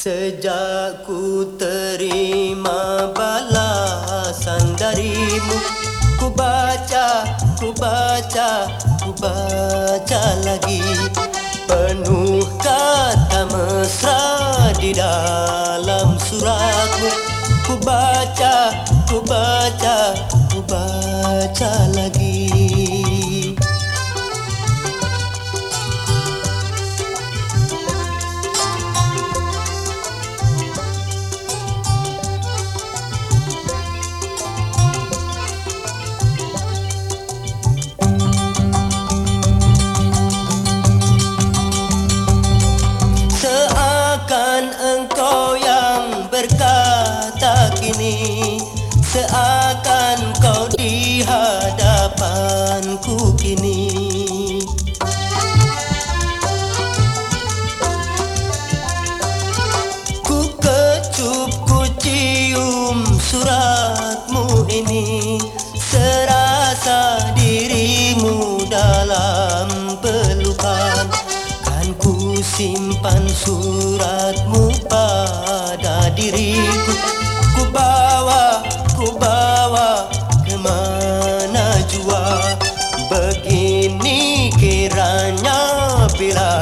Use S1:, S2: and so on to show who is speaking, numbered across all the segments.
S1: sejak ku terima balasan darimu ku baca ku baca ku baca lagi ku baca ku baca ku baca lagi simpan suratmu pada diriku. Ku bawa, ku bawa kemana jua? Begini kiranya bila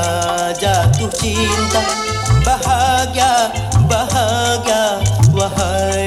S1: jatuh cinta. Bahagia, bahagia, wahai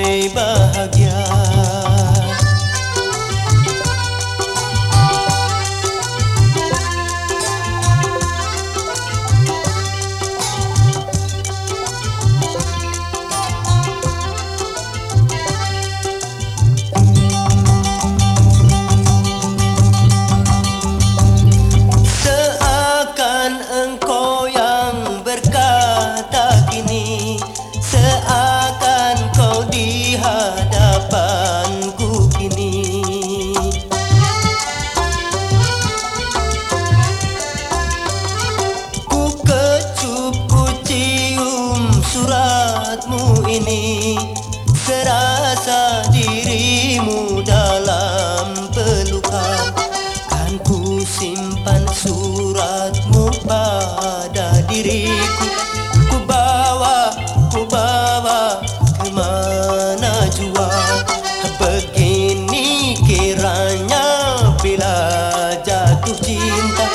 S1: suratmu pada diriku. Ku bawa, ku bawa kemana jua? Begini kiranya bila jatuh cinta